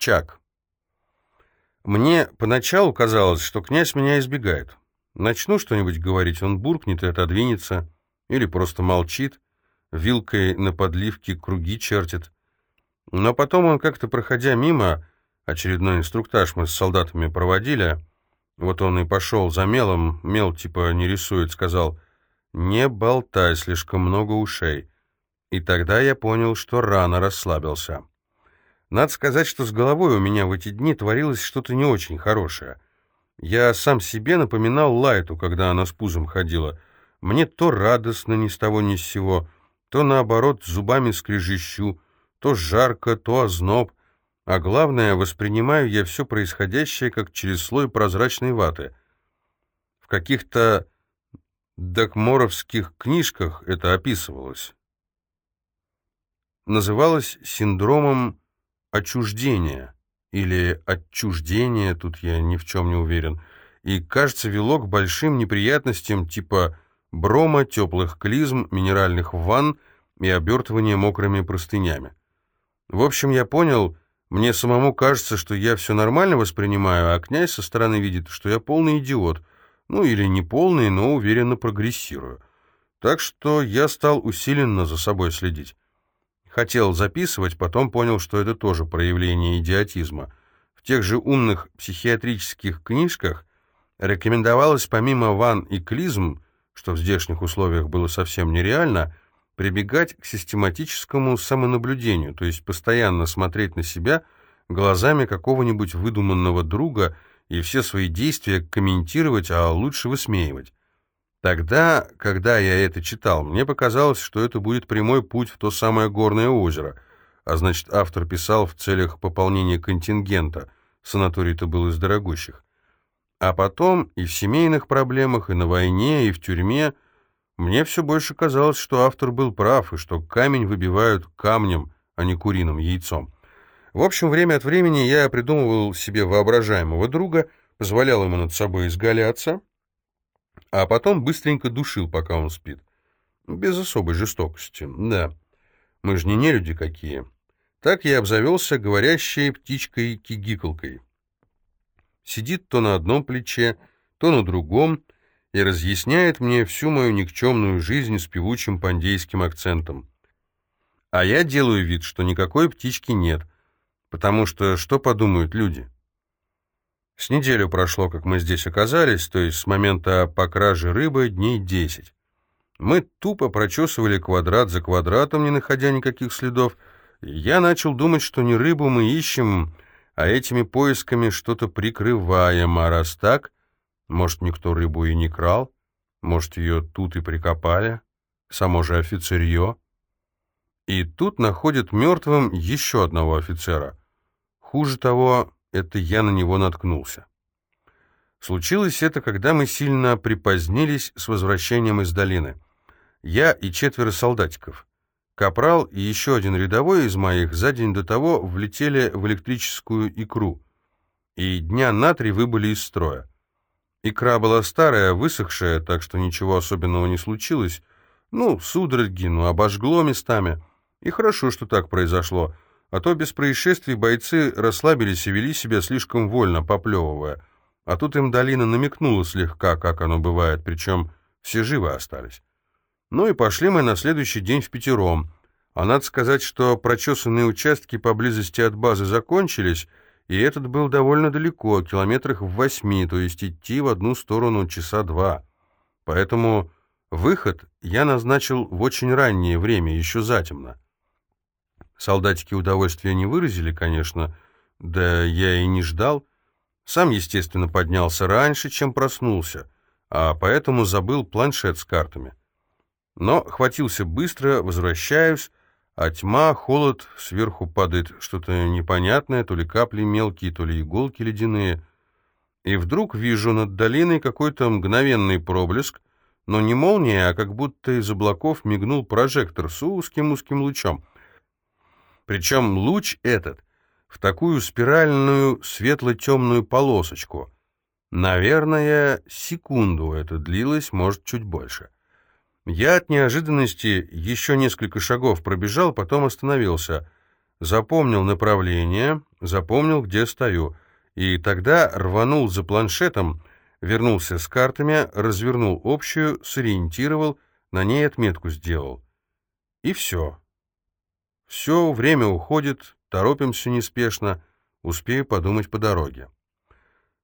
Чак. Мне поначалу казалось, что князь меня избегает. Начну что-нибудь говорить, он буркнет и отодвинется, или просто молчит, вилкой на подливке круги чертит. Но потом он как-то, проходя мимо, очередной инструктаж мы с солдатами проводили, вот он и пошел за мелом, мел типа не рисует, сказал «Не болтай, слишком много ушей». И тогда я понял, что рано расслабился. Надо сказать, что с головой у меня в эти дни творилось что-то не очень хорошее. Я сам себе напоминал Лайту, когда она с пузом ходила. Мне то радостно ни с того ни с сего, то наоборот зубами скрежещу, то жарко, то озноб, а главное, воспринимаю я все происходящее как через слой прозрачной ваты. В каких-то докморовских книжках это описывалось. Называлось синдромом отчуждения или отчуждения, тут я ни в чем не уверен, и, кажется, вело к большим неприятностям типа брома, теплых клизм, минеральных ванн и обертывания мокрыми простынями. В общем, я понял, мне самому кажется, что я все нормально воспринимаю, а князь со стороны видит, что я полный идиот. Ну, или не полный, но уверенно прогрессирую. Так что я стал усиленно за собой следить. Хотел записывать, потом понял, что это тоже проявление идиотизма. В тех же умных психиатрических книжках рекомендовалось помимо ван и клизм, что в здешних условиях было совсем нереально, прибегать к систематическому самонаблюдению, то есть постоянно смотреть на себя глазами какого-нибудь выдуманного друга и все свои действия комментировать, а лучше высмеивать. Тогда, когда я это читал, мне показалось, что это будет прямой путь в то самое горное озеро, а значит, автор писал в целях пополнения контингента, санаторий-то был из дорогущих. А потом и в семейных проблемах, и на войне, и в тюрьме – мне все больше казалось, что автор был прав, и что камень выбивают камнем, а не куриным яйцом. В общем, время от времени я придумывал себе воображаемого друга, позволял ему над собой изгаляться, а потом быстренько душил, пока он спит. Без особой жестокости, да. Мы же не нелюди какие. Так я обзавелся говорящей птичкой-кигикалкой. Сидит то на одном плече, то на другом, и разъясняет мне всю мою никчемную жизнь с певучим пандейским акцентом. А я делаю вид, что никакой птички нет, потому что что подумают люди? С неделю прошло, как мы здесь оказались, то есть с момента покражи рыбы дней десять. Мы тупо прочесывали квадрат за квадратом, не находя никаких следов, я начал думать, что не рыбу мы ищем, а этими поисками что-то прикрываем, а раз так, может, никто рыбу и не крал? Может, ее тут и прикопали? Само же офицерье? И тут находят мертвым еще одного офицера. Хуже того, это я на него наткнулся. Случилось это, когда мы сильно припозднились с возвращением из долины. Я и четверо солдатиков. Капрал и еще один рядовой из моих за день до того влетели в электрическую икру. И дня на три выбыли из строя. Икра была старая, высохшая, так что ничего особенного не случилось. Ну, судороги, ну, обожгло местами. И хорошо, что так произошло. А то без происшествий бойцы расслабились и вели себя слишком вольно, поплевывая. А тут им долина намекнула слегка, как оно бывает, причем все живы остались. Ну и пошли мы на следующий день в пятером. А надо сказать, что прочесанные участки поблизости от базы закончились, и этот был довольно далеко, километрах в восьми, то есть идти в одну сторону часа два. Поэтому выход я назначил в очень раннее время, еще затемно. Солдатики удовольствия не выразили, конечно, да я и не ждал. Сам, естественно, поднялся раньше, чем проснулся, а поэтому забыл планшет с картами. Но хватился быстро, возвращаюсь, а тьма, холод, сверху падает что-то непонятное, то ли капли мелкие, то ли иголки ледяные. И вдруг вижу над долиной какой-то мгновенный проблеск, но не молния, а как будто из облаков мигнул прожектор с узким-узким лучом. Причем луч этот в такую спиральную светло-темную полосочку. Наверное, секунду это длилось, может, чуть больше. Я от неожиданности еще несколько шагов пробежал, потом остановился. Запомнил направление, запомнил, где стою, и тогда рванул за планшетом, вернулся с картами, развернул общую, сориентировал, на ней отметку сделал. И все. Все, время уходит, торопимся неспешно, успею подумать по дороге.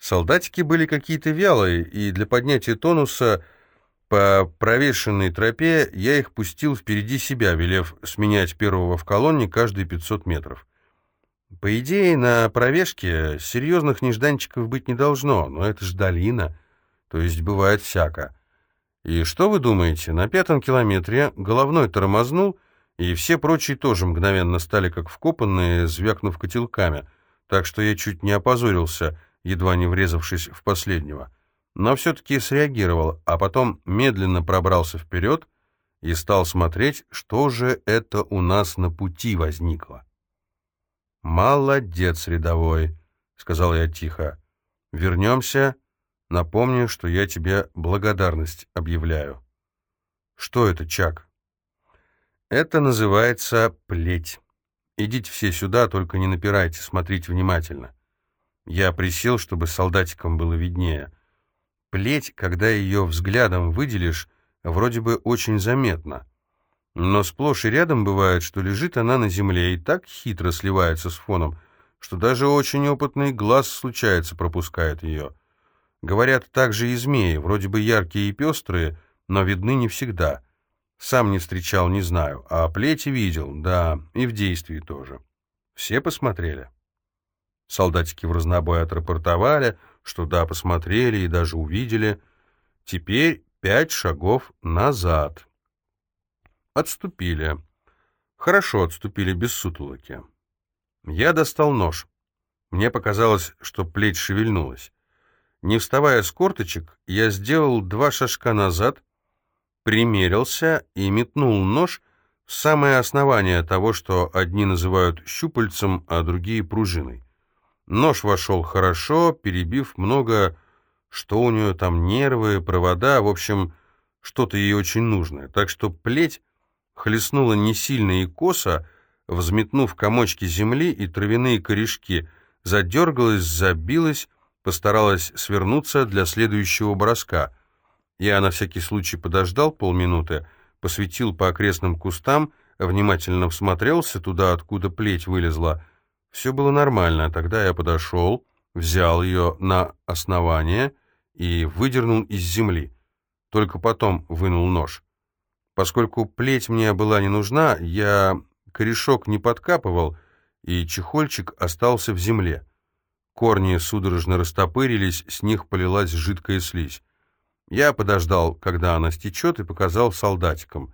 Солдатики были какие-то вялые, и для поднятия тонуса по провешенной тропе я их пустил впереди себя, велев сменять первого в колонне каждые 500 метров. По идее, на провешке серьезных нежданчиков быть не должно, но это ж долина, то есть бывает всяко. И что вы думаете, на пятом километре головной тормознул, и все прочие тоже мгновенно стали как вкопанные, звякнув котелками, так что я чуть не опозорился, едва не врезавшись в последнего. Но все-таки среагировал, а потом медленно пробрался вперед и стал смотреть, что же это у нас на пути возникло. «Молодец, рядовой», — сказал я тихо. «Вернемся. Напомню, что я тебе благодарность объявляю». «Что это, Чак?» «Это называется плеть. Идите все сюда, только не напирайте, смотрите внимательно». Я присел, чтобы солдатикам было виднее. Плеть, когда ее взглядом выделишь, вроде бы очень заметно. Но сплошь и рядом бывает, что лежит она на земле и так хитро сливается с фоном, что даже очень опытный глаз, случается, пропускает ее. Говорят, также и змеи, вроде бы яркие и пестрые, но видны не всегда. Сам не встречал, не знаю, а плети видел, да, и в действии тоже. Все посмотрели. Солдатики в разнобой отрапортовали, что да, посмотрели и даже увидели. Теперь пять шагов назад. Отступили. Хорошо отступили, без сутулоки. Я достал нож. Мне показалось, что плеть шевельнулась. Не вставая с корточек, я сделал два шажка назад, примерился и метнул нож в самое основание того, что одни называют щупальцем, а другие пружиной. Нож вошел хорошо, перебив много, что у нее там нервы, провода, в общем, что-то ей очень нужное. Так что плеть хлестнула не сильно и косо, взметнув комочки земли и травяные корешки, задергалась, забилась, постаралась свернуться для следующего броска. Я на всякий случай подождал полминуты, посветил по окрестным кустам, внимательно всмотрелся туда, откуда плеть вылезла. Все было нормально, тогда я подошел, взял ее на основание и выдернул из земли. Только потом вынул нож. Поскольку плеть мне была не нужна, я корешок не подкапывал, и чехольчик остался в земле. Корни судорожно растопырились, с них полилась жидкая слизь. Я подождал, когда она стечет, и показал солдатикам.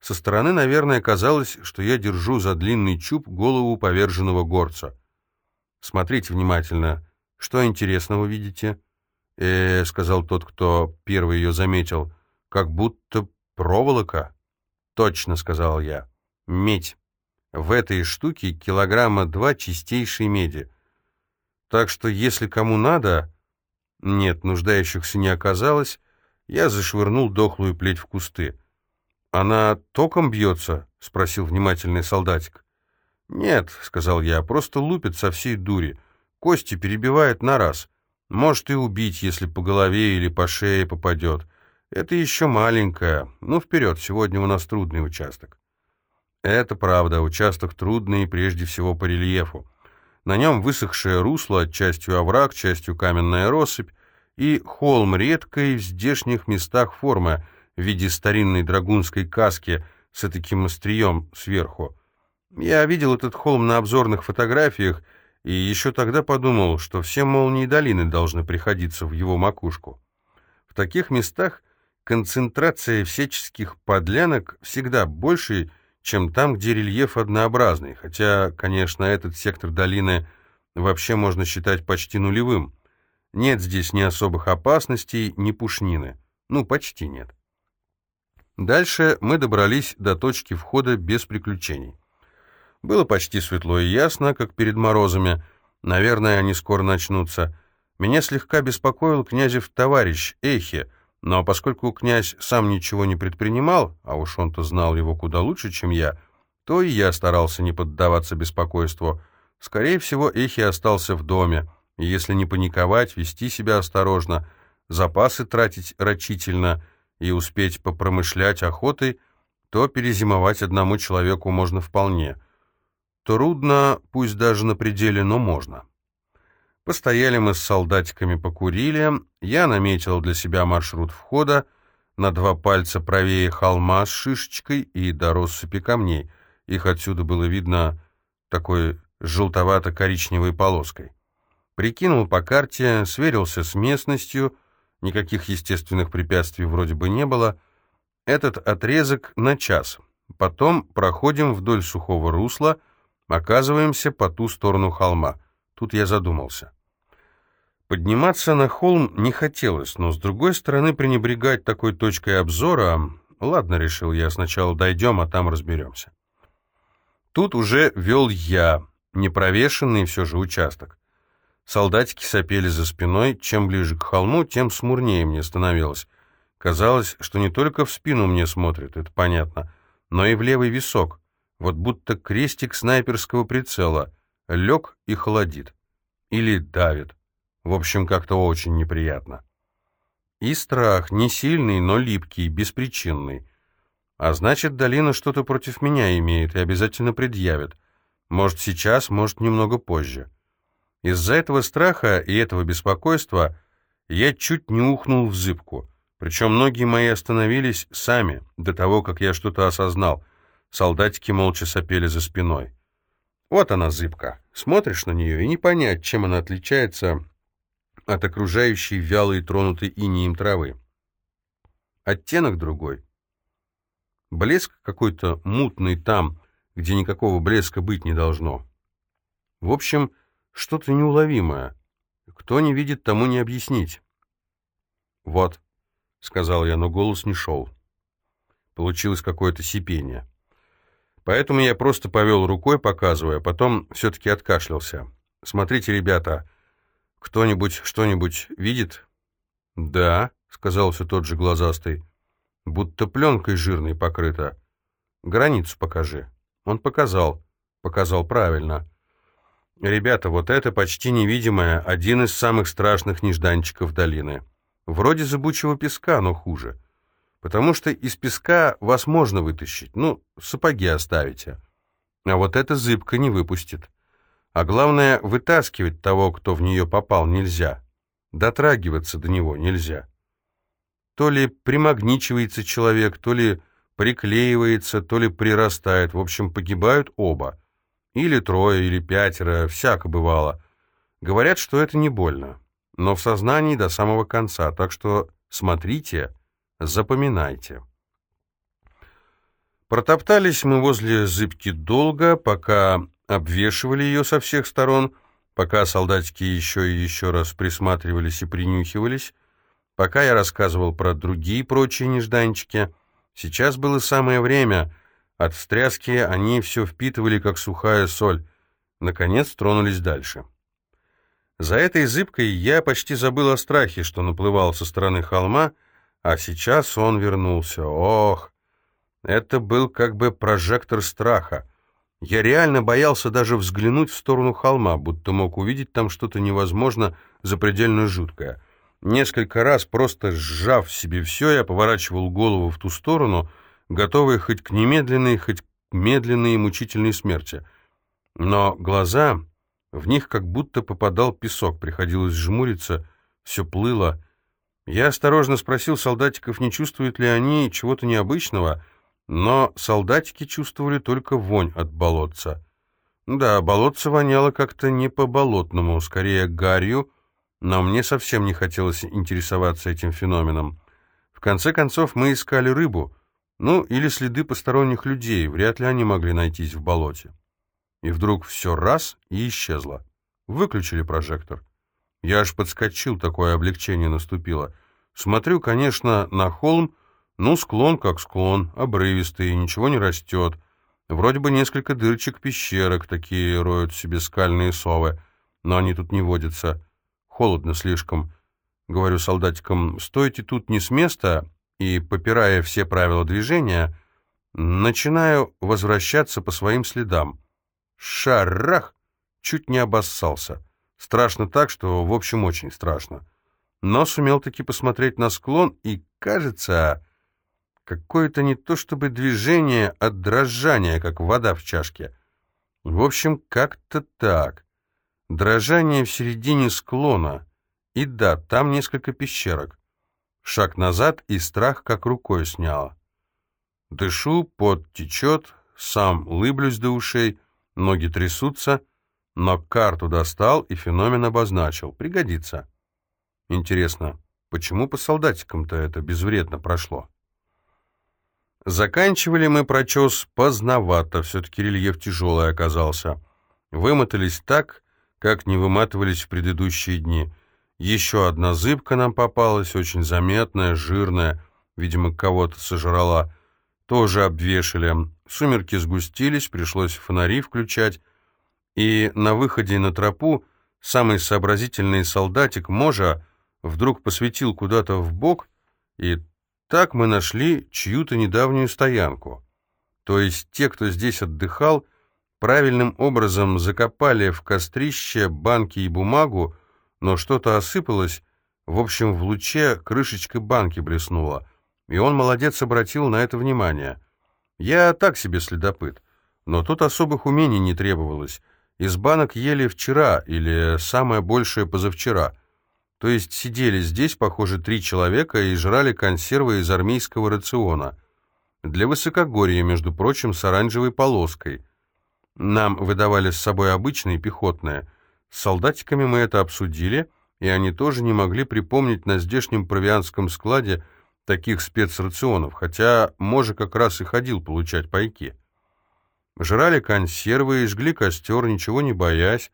Со стороны, наверное, казалось, что я держу за длинный чуб голову поверженного горца. Смотрите внимательно. Что интересного видите? э, -э сказал тот, кто первый ее заметил, — как будто «Проволока?» «Точно», — сказал я. «Медь. В этой штуке килограмма два чистейшей меди. Так что, если кому надо...» Нет, нуждающихся не оказалось. Я зашвырнул дохлую плеть в кусты. «Она током бьется?» — спросил внимательный солдатик. «Нет», — сказал я, — «просто лупит со всей дури. Кости перебивает на раз. Может и убить, если по голове или по шее попадет. Это еще маленькая. Ну, вперед, сегодня у нас трудный участок. Это правда, участок трудный прежде всего по рельефу. На нем высохшее русло, частью овраг, частью каменная россыпь, и холм редкой в здешних местах формы в виде старинной драгунской каски с таким острием сверху. Я видел этот холм на обзорных фотографиях, и еще тогда подумал, что все молнии долины должны приходиться в его макушку. В таких местах концентрация всяческих подлянок всегда больше, чем там, где рельеф однообразный, хотя, конечно, этот сектор долины вообще можно считать почти нулевым. Нет здесь ни особых опасностей, ни пушнины. Ну, почти нет. Дальше мы добрались до точки входа без приключений. Было почти светло и ясно, как перед морозами. Наверное, они скоро начнутся. Меня слегка беспокоил князев товарищ Эхе — но поскольку князь сам ничего не предпринимал, а уж он-то знал его куда лучше, чем я, то и я старался не поддаваться беспокойству. Скорее всего, Эхи остался в доме, если не паниковать, вести себя осторожно, запасы тратить рачительно и успеть попромышлять охотой, то перезимовать одному человеку можно вполне. Трудно, пусть даже на пределе, но можно. Постояли мы с солдатиками, покурили, я наметил для себя маршрут входа, на два пальца правее холма с шишечкой и до россыпи камней. Их отсюда было видно такой желтовато-коричневой полоской. Прикинул по карте, сверился с местностью, никаких естественных препятствий вроде бы не было. Этот отрезок на час. Потом проходим вдоль сухого русла, оказываемся по ту сторону холма. Тут я задумался. Подниматься на холм не хотелось, но, с другой стороны, пренебрегать такой точкой обзора... Ладно, решил я, сначала дойдем, а там разберемся. Тут уже вел я, непровешенный все же участок. Солдатики сопели за спиной, чем ближе к холму, тем смурнее мне становилось. Казалось, что не только в спину мне смотрят, это понятно, но и в левый висок, вот будто крестик снайперского прицела, лег и холодит. Или давит. В общем, как-то очень неприятно. И страх, не сильный, но липкий, беспричинный. А значит, долина что-то против меня имеет и обязательно предъявит. Может, сейчас, может, немного позже. Из-за этого страха и этого беспокойства я чуть не ухнул в зыбку. Причем многие мои остановились сами, до того, как я что-то осознал. Солдатики молча сопели за спиной. Вот она, зыбка. Смотришь на нее и не понять, чем она отличается от окружающей вялой, тронутой инеем травы. Оттенок другой. Блеск какой-то мутный там, где никакого блеска быть не должно. В общем, что-то неуловимое. Кто не видит, тому не объяснить. «Вот», — сказал я, но голос не шел. Получилось какое-то сипение. Поэтому я просто повел рукой, показывая, потом все-таки откашлялся. «Смотрите, ребята, кто-нибудь что-нибудь видит?» «Да», — сказал все тот же глазастый, — «будто пленкой жирной покрыта. Границу покажи». Он показал. Показал правильно. Ребята, вот это почти невидимое, один из самых страшных нежданчиков долины. Вроде зыбучего песка, но хуже. Потому что из песка вас можно вытащить, ну, сапоги оставите. А вот эта зыбка не выпустит. А главное, вытаскивать того, кто в нее попал, нельзя. Дотрагиваться до него нельзя. То ли примагничивается человек, то ли приклеивается, то ли прирастает, в общем, погибают оба. Или трое, или пятеро, всяко бывало. Говорят, что это не больно, но в сознании до самого конца, так что смотрите, запоминайте. Протоптались мы возле зыбки долго, пока обвешивали ее со всех сторон, пока солдатики еще и еще раз присматривались и принюхивались, пока я рассказывал про другие прочие нежданчики — Сейчас было самое время. От встряски они все впитывали, как сухая соль. Наконец тронулись дальше. За этой зыбкой я почти забыл о страхе, что наплывал со стороны холма, а сейчас он вернулся. Ох, это был как бы прожектор страха. Я реально боялся даже взглянуть в сторону холма, будто мог увидеть там что-то невозможно запредельно жуткое — Несколько раз, просто сжав себе все, я поворачивал голову в ту сторону, готовый хоть к немедленной, хоть к медленной и мучительной смерти. Но глаза, в них как будто попадал песок, приходилось жмуриться, все плыло. Я осторожно спросил солдатиков, не чувствуют ли они чего-то необычного, но солдатики чувствовали только вонь от болотца. Да, болотце воняло как-то не по-болотному, скорее гарью, но мне совсем не хотелось интересоваться этим феноменом. В конце концов, мы искали рыбу, ну, или следы посторонних людей, вряд ли они могли найтись в болоте. И вдруг все раз и исчезло. Выключили прожектор. Я аж подскочил, такое облегчение наступило. Смотрю, конечно, на холм, ну, склон как склон, обрывистый, ничего не растет. Вроде бы несколько дырочек пещерок, такие роют себе скальные совы, но они тут не водятся. Холодно слишком. Говорю солдатикам, стойте тут не с места, и, попирая все правила движения, начинаю возвращаться по своим следам. Шарах! чуть не обоссался. Страшно так, что, в общем, очень страшно. Но сумел таки посмотреть на склон, и, кажется, какое-то не то чтобы движение, а дрожание, как вода в чашке. В общем, как-то так. Дрожание в середине склона. И да, там несколько пещерок. Шаг назад, и страх как рукой сняло. Дышу, пот течет, сам лыблюсь до ушей, ноги трясутся, но карту достал и феномен обозначил. Пригодится. Интересно, почему по солдатикам-то это безвредно прошло? Заканчивали мы прочес поздновато, все-таки рельеф тяжелый оказался. Вымотались так, как не выматывались в предыдущие дни. Еще одна зыбка нам попалась, очень заметная, жирная, видимо, кого-то сожрала. Тоже обвешали. Сумерки сгустились, пришлось фонари включать. И на выходе на тропу самый сообразительный солдатик Можа вдруг посветил куда-то в бок, и так мы нашли чью-то недавнюю стоянку. То есть те, кто здесь отдыхал, правильным образом закопали в кострище банки и бумагу, но что-то осыпалось, в общем, в луче крышечка банки блеснула, и он, молодец, обратил на это внимание. Я так себе следопыт, но тут особых умений не требовалось. Из банок ели вчера или самое большее позавчера. То есть сидели здесь, похоже, три человека и жрали консервы из армейского рациона. Для высокогорья, между прочим, с оранжевой полоской. Нам выдавали с собой обычные пехотные – с солдатиками мы это обсудили, и они тоже не могли припомнить на здешнем провианском складе таких спецрационов, хотя Може как раз и ходил получать пайки. Жрали консервы и жгли костер, ничего не боясь.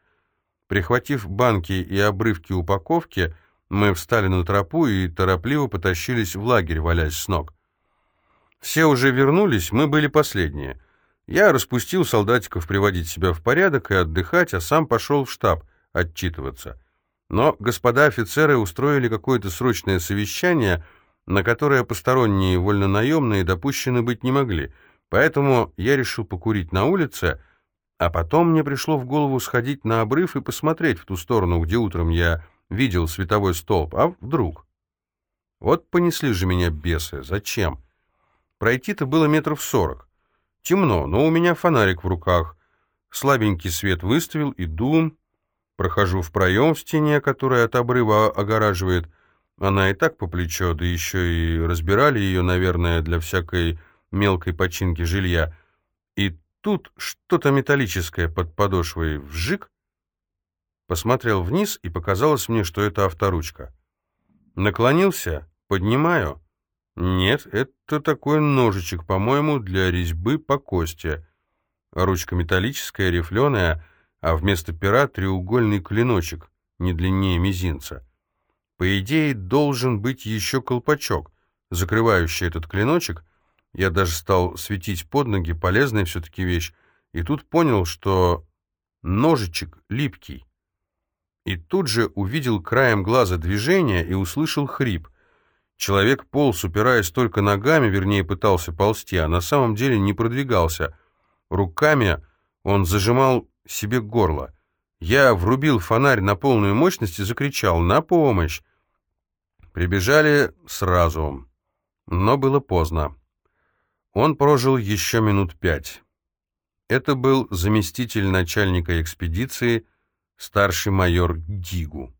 Прихватив банки и обрывки упаковки, мы встали на тропу и торопливо потащились в лагерь, валясь с ног. Все уже вернулись, мы были последние — я распустил солдатиков приводить себя в порядок и отдыхать, а сам пошел в штаб отчитываться. Но господа офицеры устроили какое-то срочное совещание, на которое посторонние вольнонаемные допущены быть не могли, поэтому я решил покурить на улице, а потом мне пришло в голову сходить на обрыв и посмотреть в ту сторону, где утром я видел световой столб, а вдруг? Вот понесли же меня бесы, зачем? Пройти-то было метров сорок. Темно, но у меня фонарик в руках. Слабенький свет выставил, иду. Прохожу в проем в стене, который от обрыва огораживает. Она и так по плечо, да еще и разбирали ее, наверное, для всякой мелкой починки жилья. И тут что-то металлическое под подошвой вжик. Посмотрел вниз, и показалось мне, что это авторучка. Наклонился, поднимаю — «Нет, это такой ножичек, по-моему, для резьбы по кости. Ручка металлическая, рифленая, а вместо пера треугольный клиночек, не длиннее мизинца. По идее, должен быть еще колпачок, закрывающий этот клиночек. Я даже стал светить под ноги, полезная все-таки вещь, и тут понял, что ножичек липкий. И тут же увидел краем глаза движение и услышал хрип — Человек полз, упираясь только ногами, вернее, пытался ползти, а на самом деле не продвигался. Руками он зажимал себе горло. Я врубил фонарь на полную мощность и закричал «На помощь!». Прибежали сразу, но было поздно. Он прожил еще минут пять. Это был заместитель начальника экспедиции, старший майор Гигу.